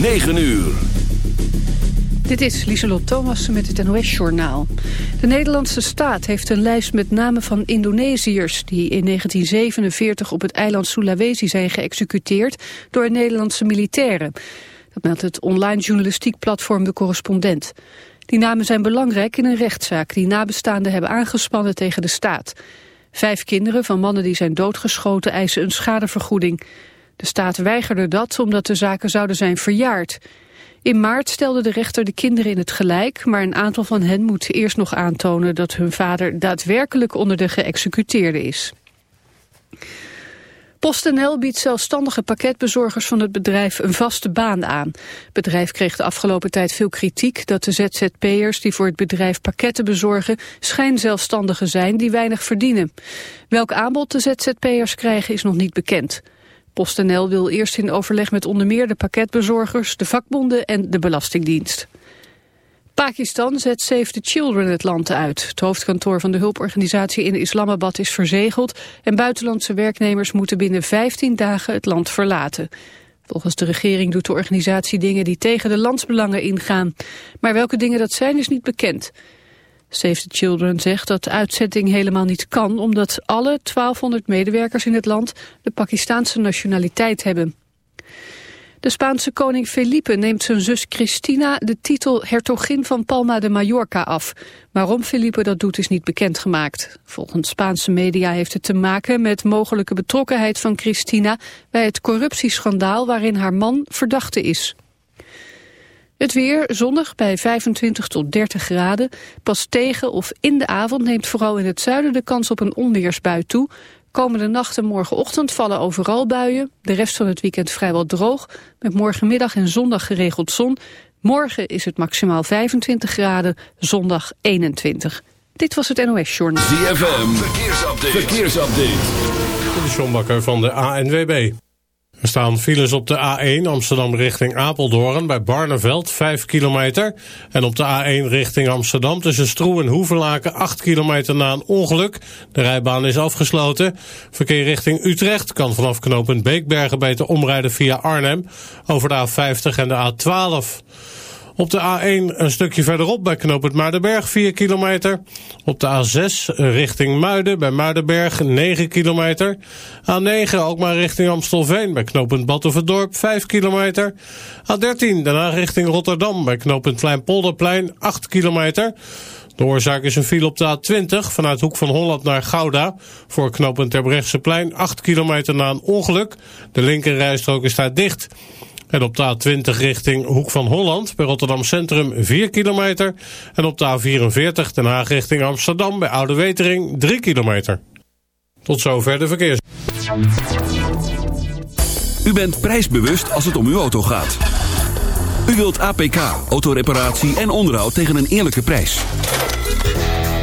9 uur. Dit is Lieselot Thomas met het NOS-journaal. De Nederlandse staat heeft een lijst met namen van Indonesiërs... die in 1947 op het eiland Sulawesi zijn geëxecuteerd... door Nederlandse militairen. Dat meldt het online journalistiek platform De Correspondent. Die namen zijn belangrijk in een rechtszaak... die nabestaanden hebben aangespannen tegen de staat. Vijf kinderen van mannen die zijn doodgeschoten eisen een schadevergoeding. De staat weigerde dat omdat de zaken zouden zijn verjaard... In maart stelde de rechter de kinderen in het gelijk, maar een aantal van hen moet eerst nog aantonen dat hun vader daadwerkelijk onder de geëxecuteerde is. PostNL biedt zelfstandige pakketbezorgers van het bedrijf een vaste baan aan. Het bedrijf kreeg de afgelopen tijd veel kritiek dat de ZZP'ers die voor het bedrijf pakketten bezorgen schijnzelfstandigen zijn die weinig verdienen. Welk aanbod de ZZP'ers krijgen is nog niet bekend. PostNL wil eerst in overleg met onder meer de pakketbezorgers, de vakbonden en de Belastingdienst. Pakistan zet Save the Children het land uit. Het hoofdkantoor van de hulporganisatie in Islamabad is verzegeld... en buitenlandse werknemers moeten binnen 15 dagen het land verlaten. Volgens de regering doet de organisatie dingen die tegen de landsbelangen ingaan. Maar welke dingen dat zijn is niet bekend. Save the Children zegt dat de uitzetting helemaal niet kan... omdat alle 1200 medewerkers in het land de Pakistaanse nationaliteit hebben. De Spaanse koning Felipe neemt zijn zus Cristina de titel hertogin van Palma de Mallorca af. Waarom Felipe dat doet is niet bekendgemaakt. Volgens Spaanse media heeft het te maken met mogelijke betrokkenheid van Cristina bij het corruptieschandaal waarin haar man verdachte is. Het weer zonnig bij 25 tot 30 graden. Pas tegen of in de avond neemt vooral in het zuiden de kans op een onweersbui toe. Komende nacht en morgenochtend vallen overal buien. De rest van het weekend vrijwel droog. Met morgenmiddag en zondag geregeld zon. Morgen is het maximaal 25 graden, zondag 21. Dit was het NOS Journal. ZFM, verkeersupdate. verkeersupdate. De Sjombakker van de ANWB. Er staan files op de A1 Amsterdam richting Apeldoorn bij Barneveld 5 kilometer. En op de A1 richting Amsterdam tussen Stroe en Hoevelaken 8 kilometer na een ongeluk. De rijbaan is afgesloten. Verkeer richting Utrecht kan vanaf knooppunt Beekbergen beter omrijden via Arnhem over de A50 en de A12. Op de A1 een stukje verderop bij knooppunt Muidenberg 4 kilometer. Op de A6 richting Muiden bij Muidenberg 9 kilometer. A9 ook maar richting Amstelveen bij knooppunt Batuverdorp 5 kilometer. A13 daarna richting Rotterdam bij knooppunt Kleinpolderplein 8 kilometer. De oorzaak is een file op de A20 vanuit Hoek van Holland naar Gouda. Voor knooppunt Terbrechtseplein 8 kilometer na een ongeluk. De linkerrijstrook is daar dicht. En op de A20 richting Hoek van Holland bij Rotterdam Centrum 4 kilometer. En op de A44 Den Haag richting Amsterdam bij Oude Wetering 3 kilometer. Tot zover de verkeers. U bent prijsbewust als het om uw auto gaat. U wilt APK, autoreparatie en onderhoud tegen een eerlijke prijs.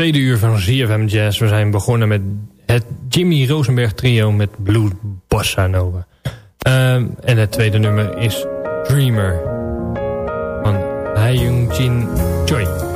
Tweede uur van ZFM Jazz. We zijn begonnen met het Jimmy Rosenberg trio met Blue Bossa Nova. Ehm, en het tweede nummer is Dreamer van Hae Jin Choi.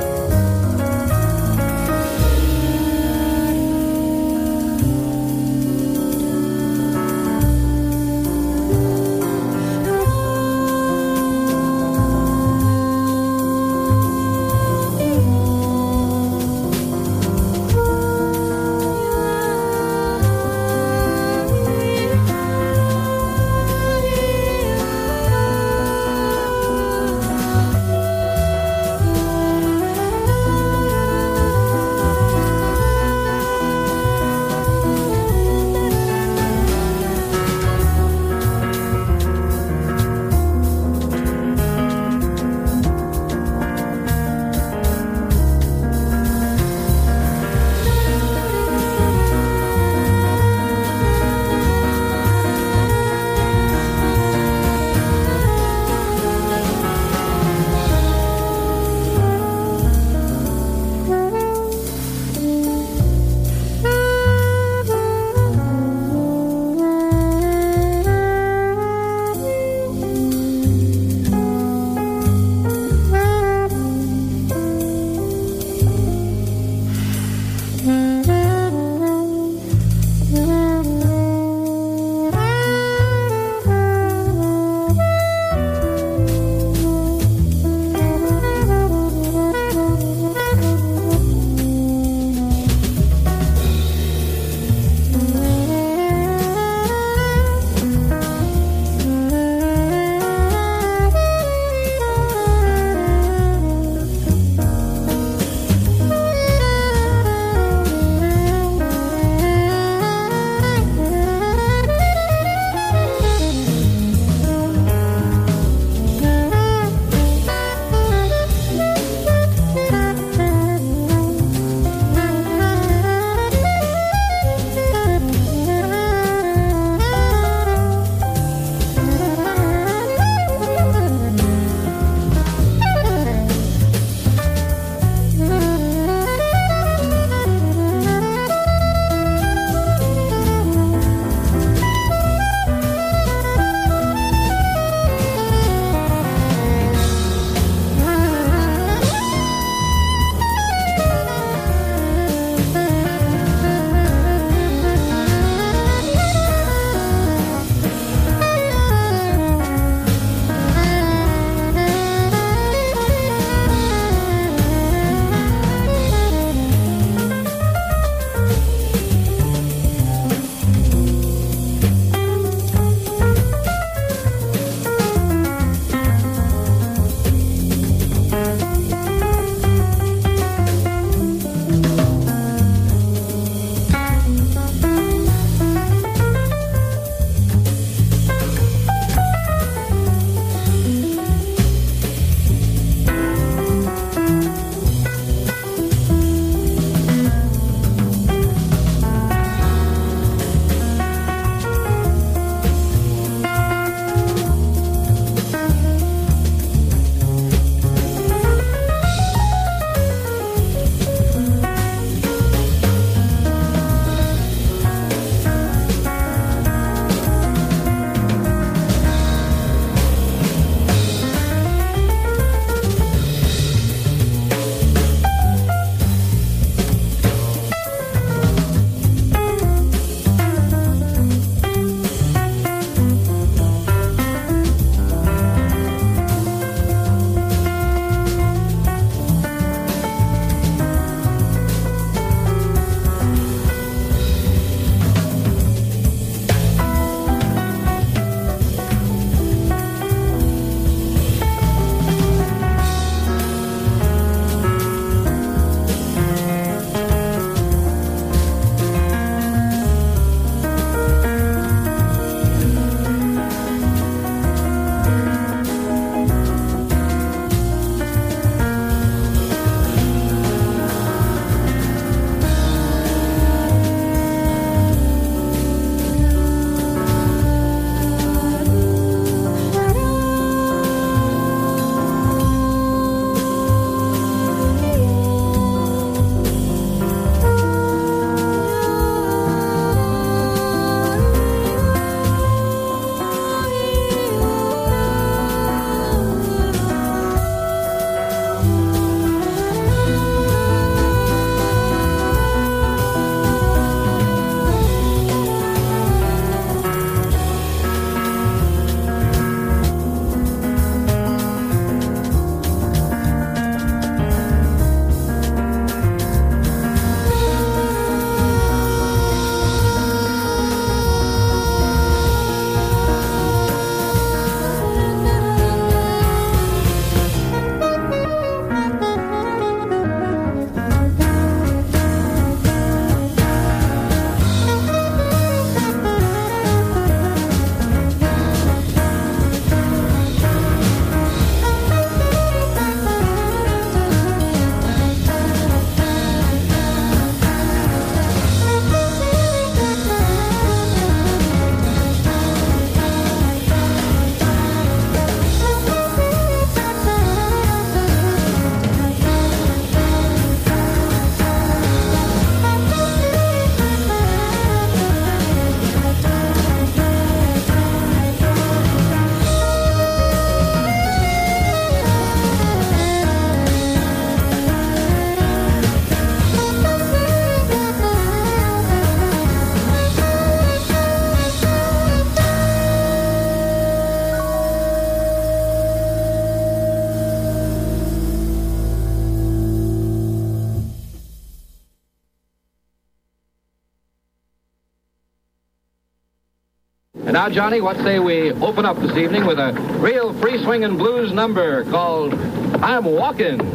Now, Johnny, what say we open up this evening with a real free swinging blues number called I'm Walking.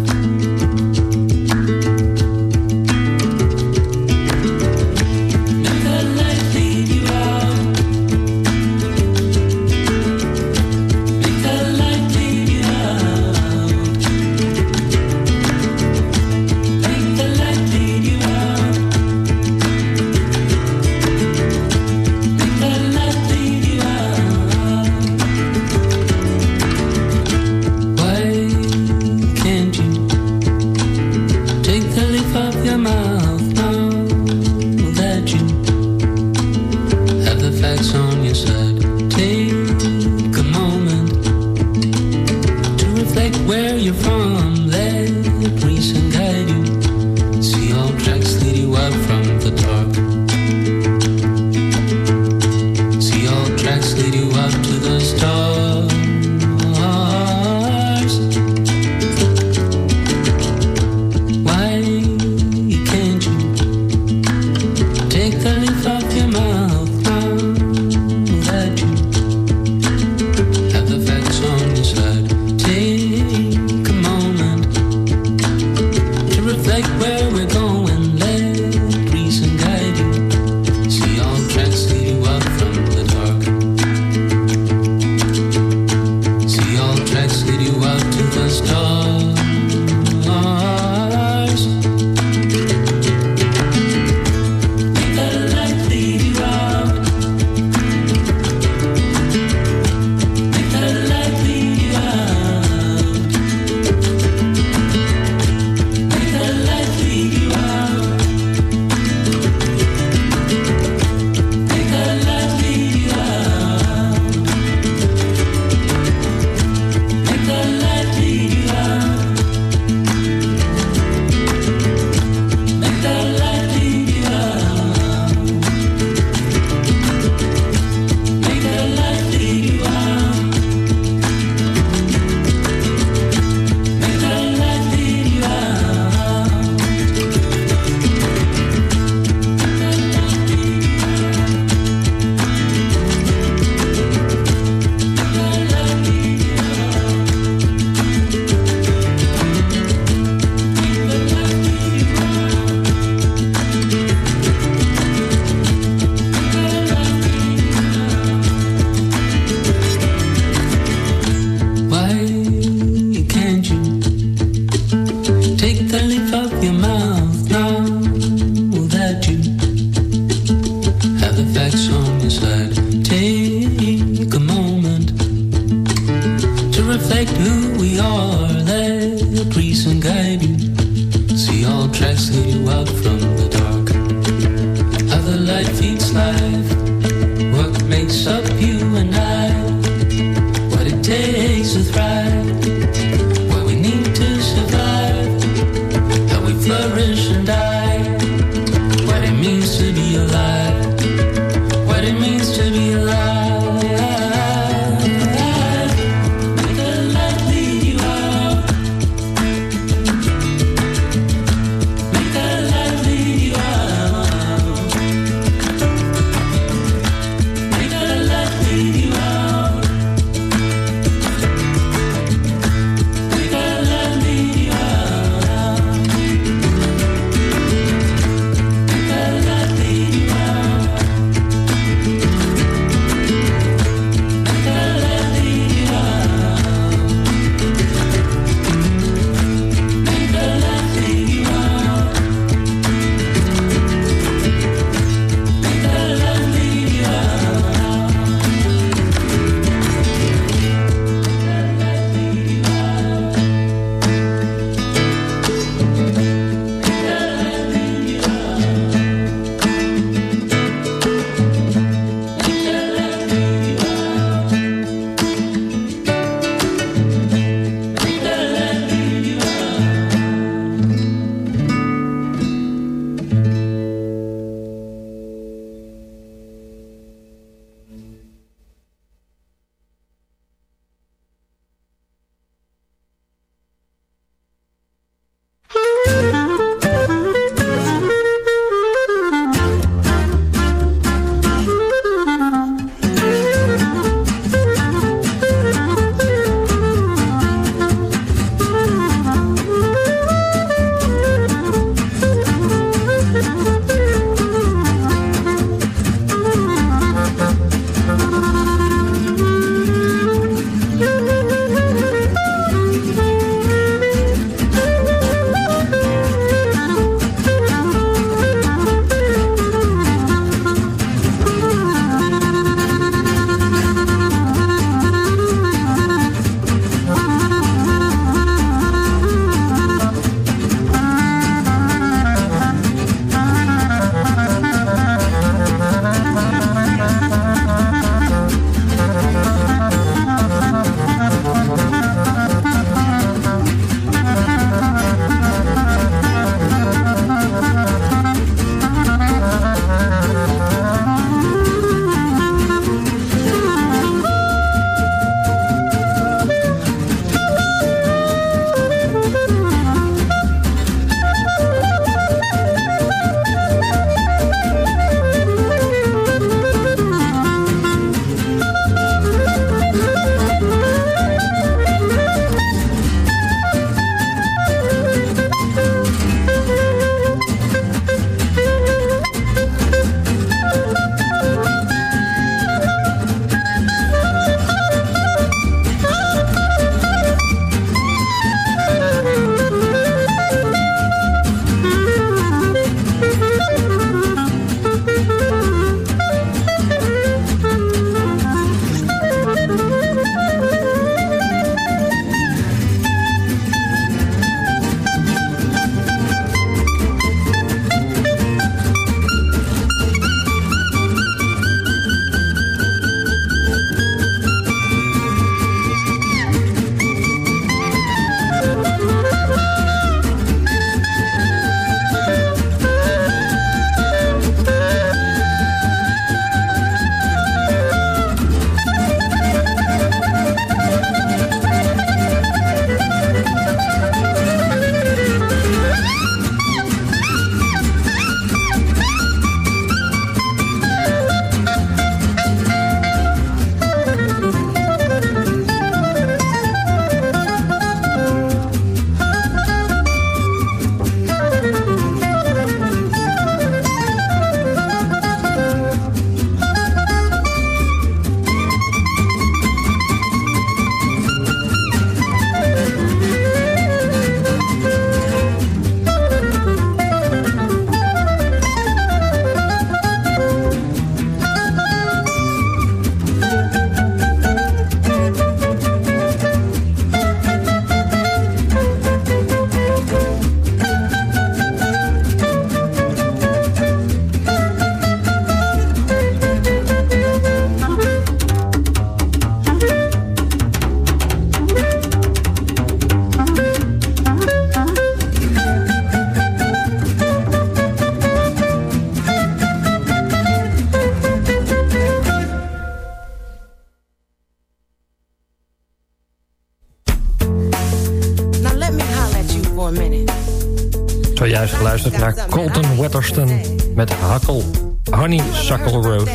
geluisterd naar Colton Wetherston met Hakkel Honey Suckle Road.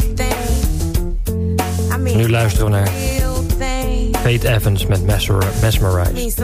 Nu luisteren we naar Fate Evans met Mesmerize.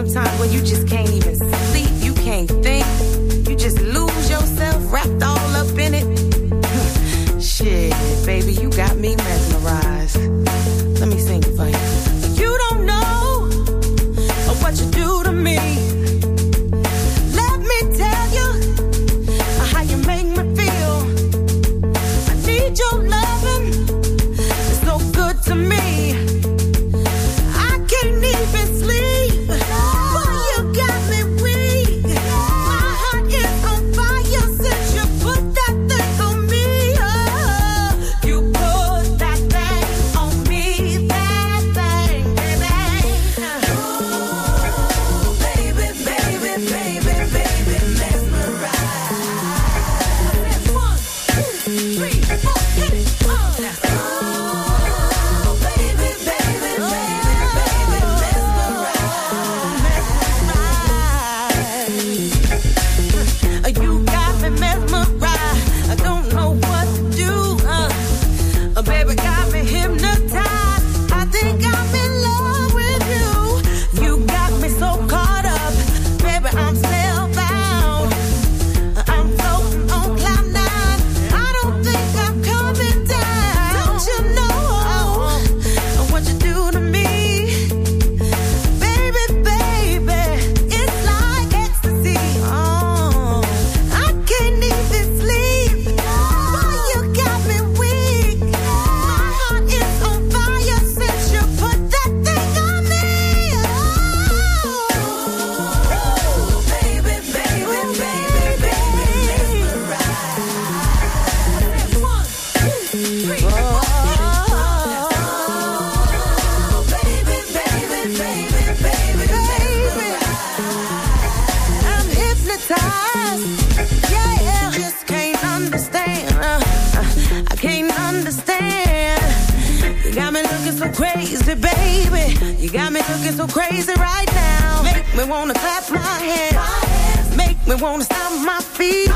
crazy right now. Make me wanna clap my hands. Make me wanna stomp my feet.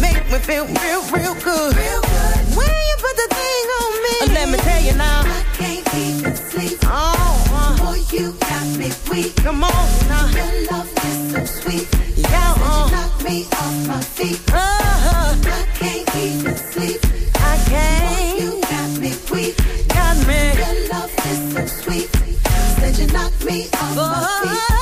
Make me feel real, real good. When you put the thing on me, let me tell you now. I can't even sleep. Oh, uh. boy, you got me weak. Come on now. Your love is so sweet. Yeah, uh. you knock me off my feet. Uh. I can't even sleep. she knocked me off my feet.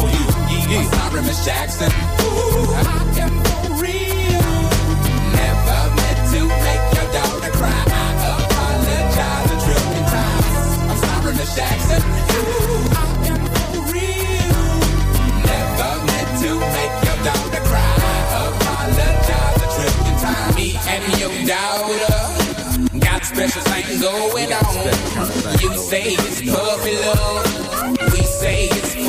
you. Yeah, yeah. Sorry, Miss Jackson. Ooh, I am for real. Never meant to make your daughter cry. I apologize a trillion times. I'm sorry, Miss Jackson. Ooh, I am for real. Never meant to make your daughter cry. I apologize a trillion times. Me and your daughter got special thing going on. You say it's puppy love.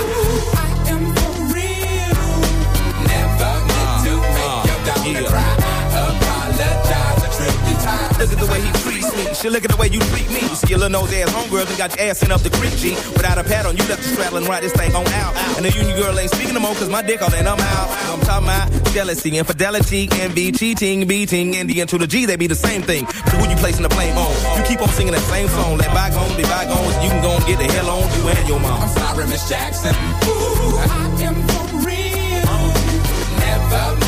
Ooh. Shit, look at the way you treat me. You see your little nose ass homegirl and got your ass sent up the creek, G. Without a pad on, you left the straddle and ride this thing on out. And the union girl ain't speaking no more cause my dick all in, I'm out. I'm talking about jealousy, infidelity, envy, cheating, beating, and the N to the G, they be the same thing. So who you placing the blame on? You keep on singing that same song. Let bygones be bygones. You can go and get the hell on you and your mom. I'm sorry, Miss Jackson. Ooh, I am for real. Never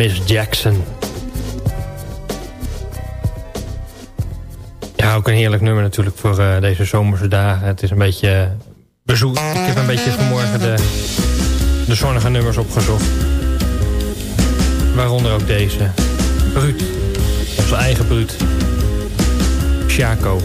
Miss Jackson. Ja, ook een heerlijk nummer natuurlijk voor eh, deze zomerse dagen. Het is een beetje bezoek. Ik heb een beetje vanmorgen de, de zonnige nummers opgezocht. Waaronder ook deze. Onze eigen Bruut. Chaco.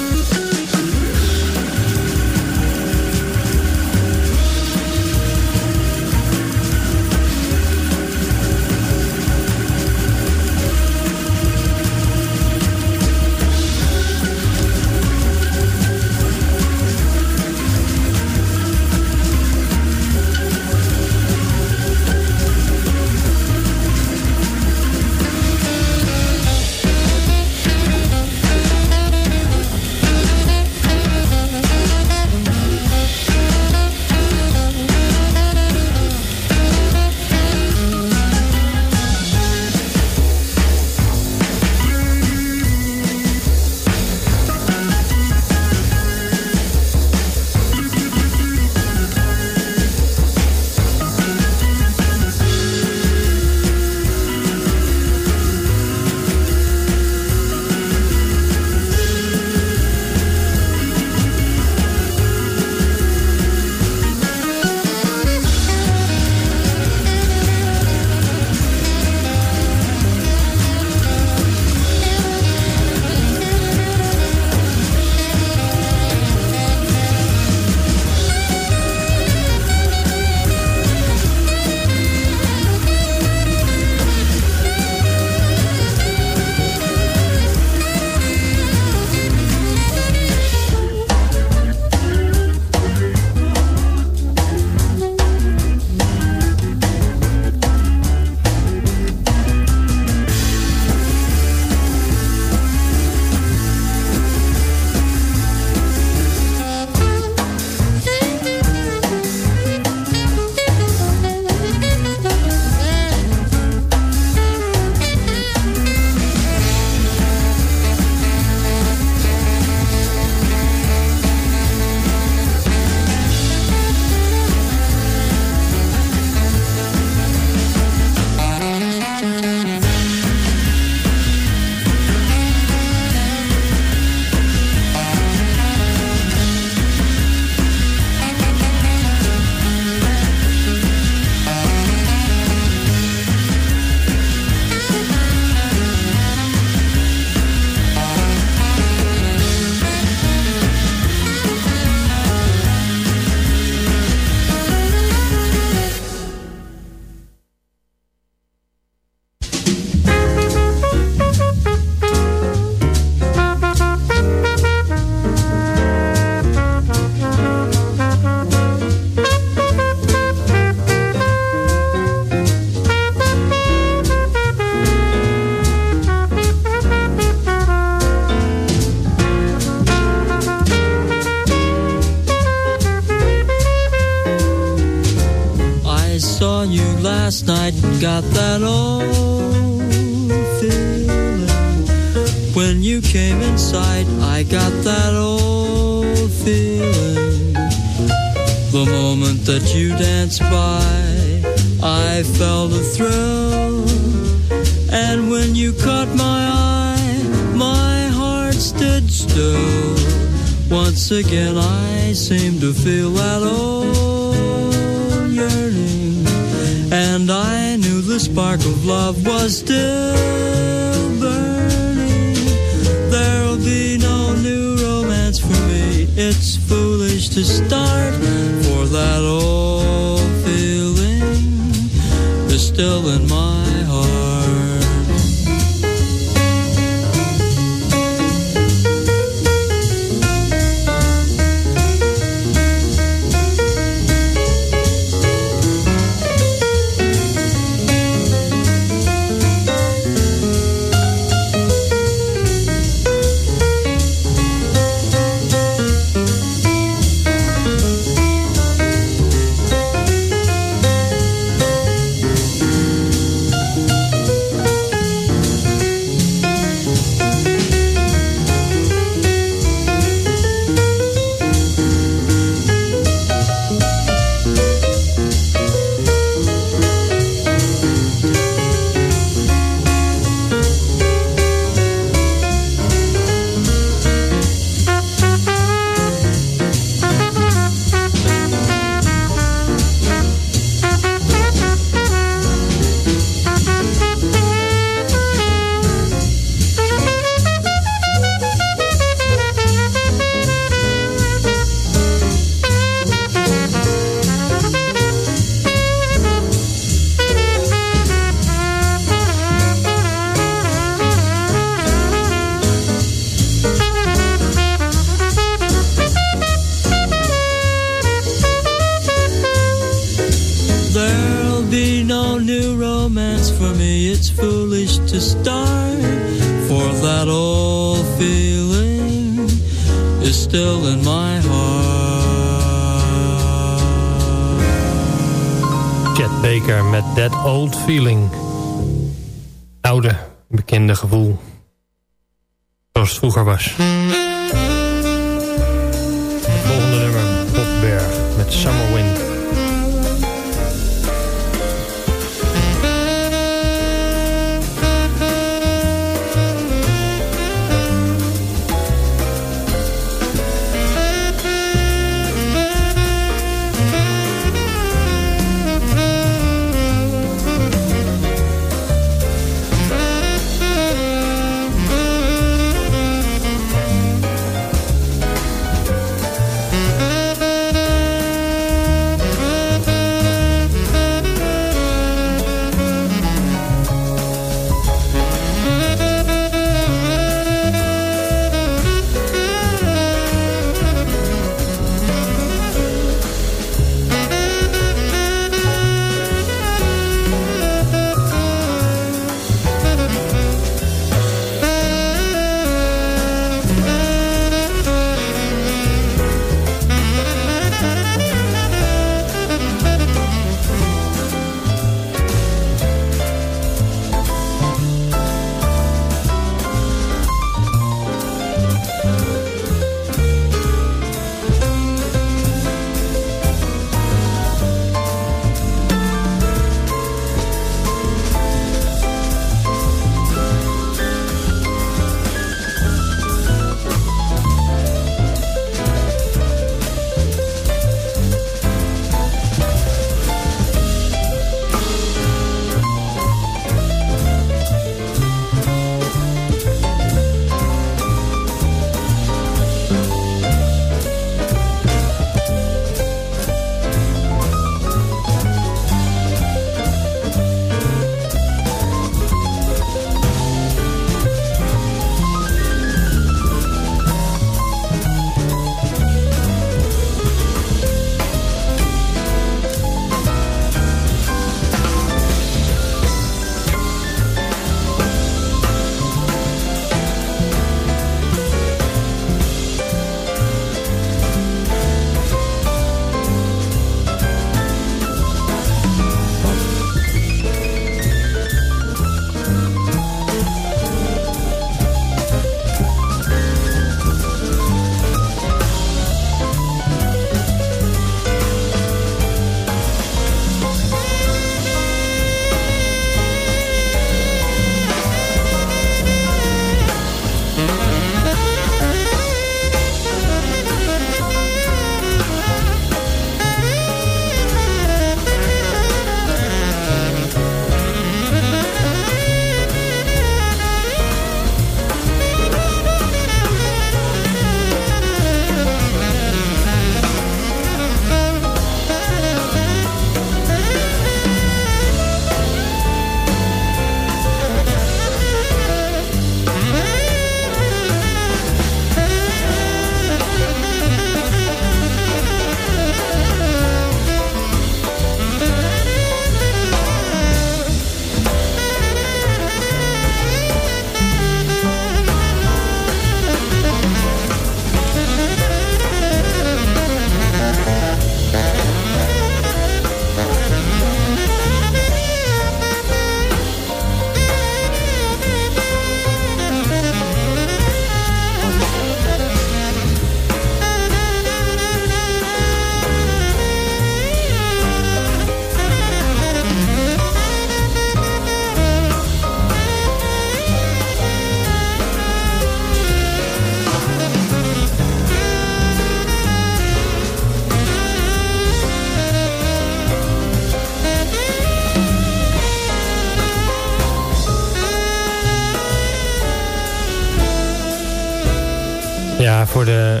Voor de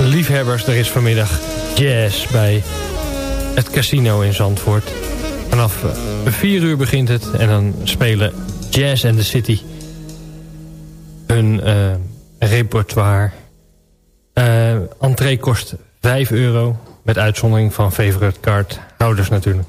liefhebbers, er is vanmiddag jazz bij het casino in Zandvoort. Vanaf 4 uur begint het en dan spelen Jazz and the City hun uh, repertoire. Uh, entree kost 5 euro, met uitzondering van favorite card houders natuurlijk.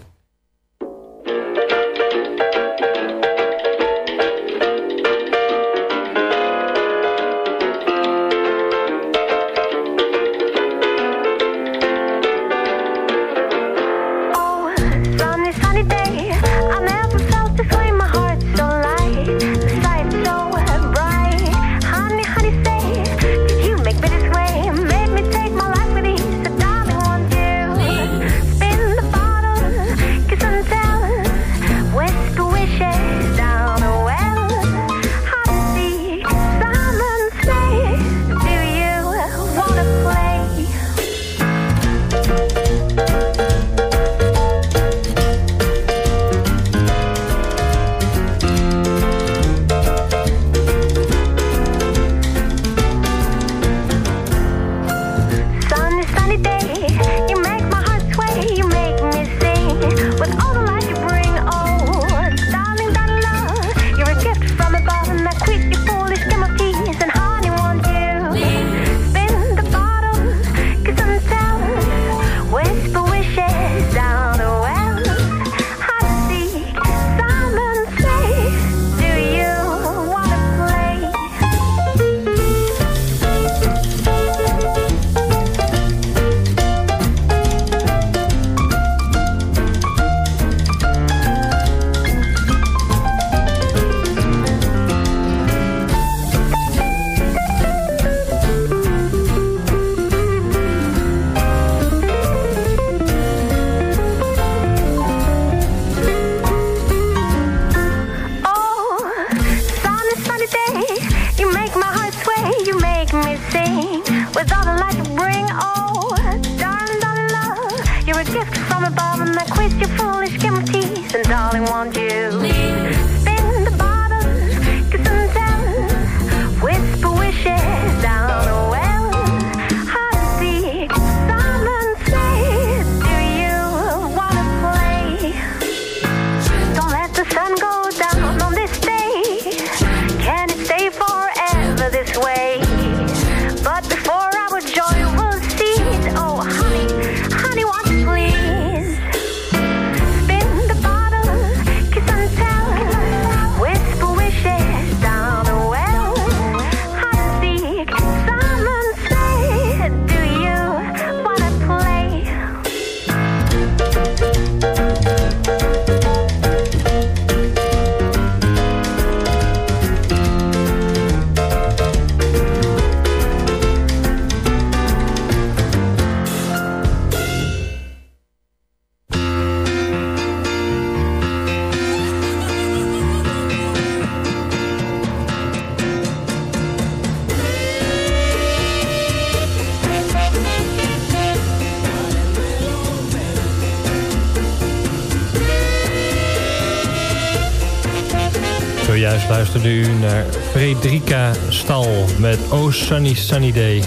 Luisterde u naar Fredrika Stal met Oh Sunny Sunny Day.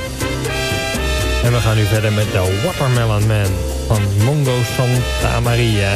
En we gaan nu verder met de Watermelon Man van Mongo Santa Maria.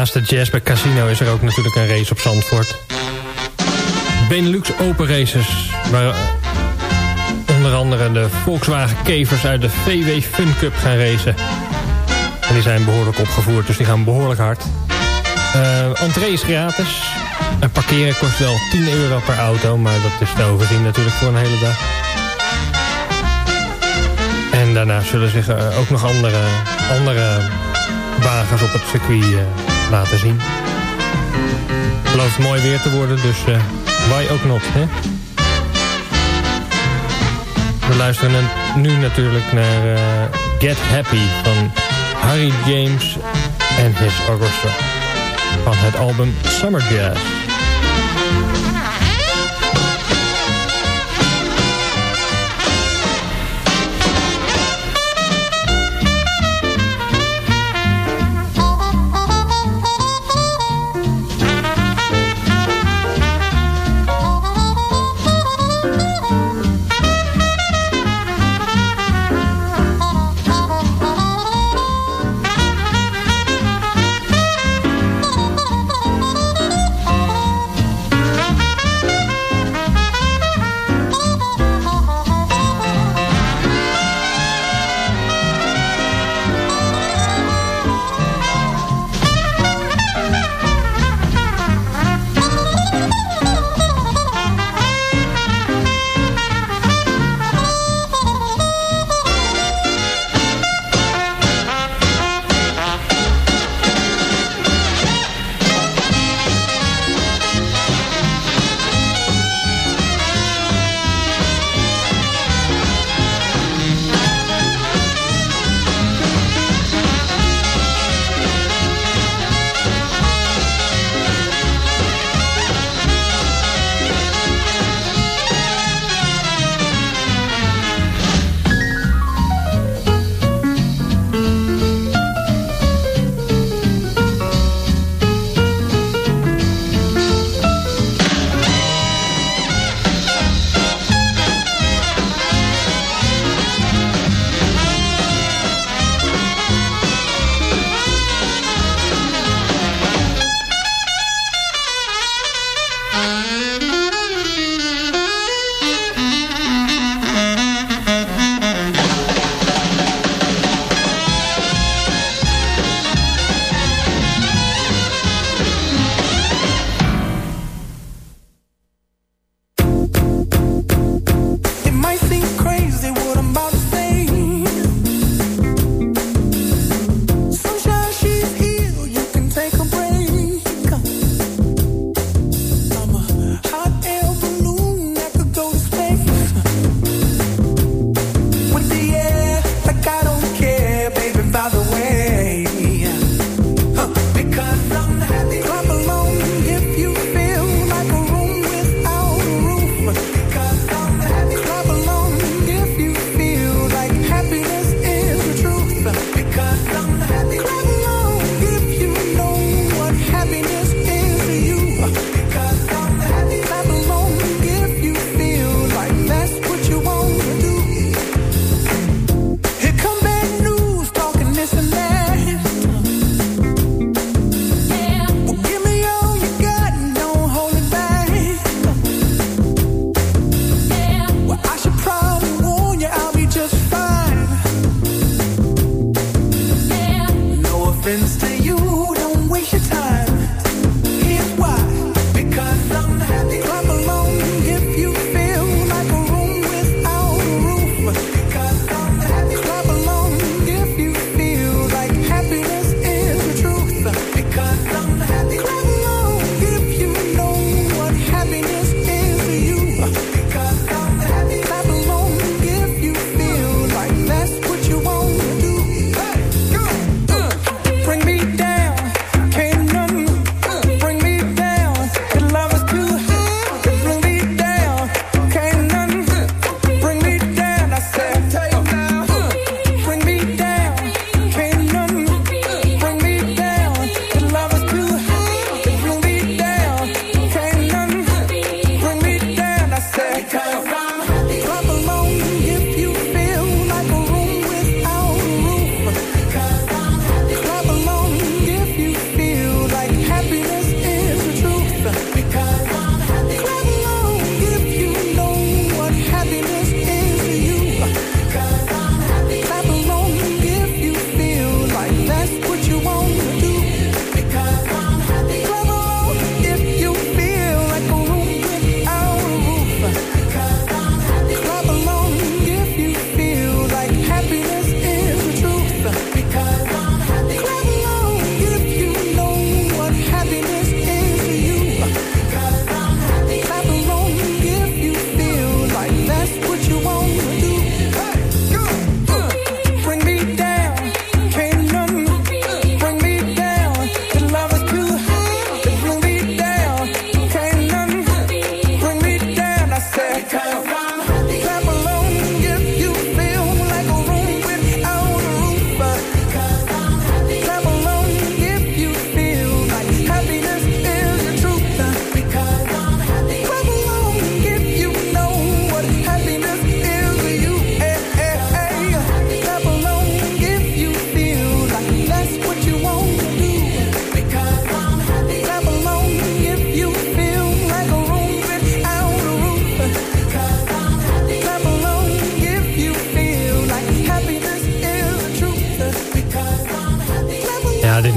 Naast de jazz bij Casino is er ook natuurlijk een race op Zandvoort. Benelux Open Races, waar eh, onder andere de Volkswagen Kevers uit de VW Fun Cup gaan racen. En die zijn behoorlijk opgevoerd, dus die gaan behoorlijk hard. Uh, entree is gratis. En parkeren kost wel 10 euro per auto, maar dat is te overzien natuurlijk voor een hele dag. En daarna zullen zich uh, ook nog andere, andere wagens op het circuit uh, laten zien. Het belooft mooi weer te worden, dus uh, why ook not, hè? We luisteren nu natuurlijk naar uh, Get Happy van Harry James en His Orchestra. Van het album Summer Jazz.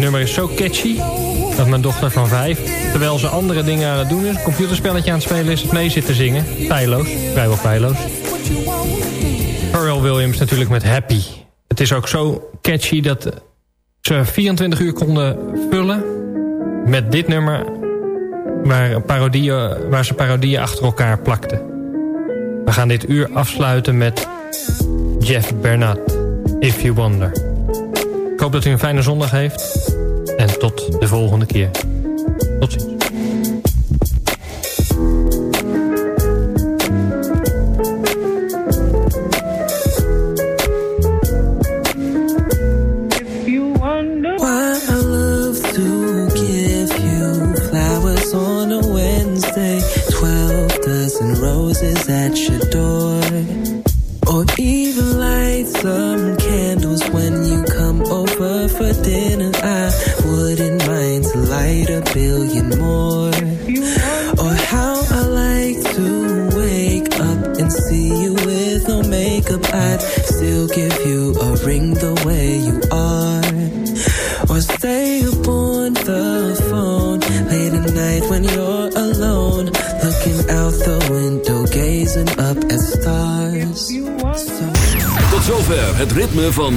Nummer is zo catchy dat mijn dochter van vijf, terwijl ze andere dingen aan het doen is, een computerspelletje aan het spelen is, mee zit te zingen. Feilloos, vrijwel feilloos. Pharrell Williams natuurlijk met Happy. Het is ook zo catchy dat ze 24 uur konden vullen met dit nummer waar, parodieën, waar ze parodieën achter elkaar plakten. We gaan dit uur afsluiten met Jeff Bernat, If You Wonder. Ik hoop dat u een fijne zondag heeft. En tot de volgende keer. Tot ziens.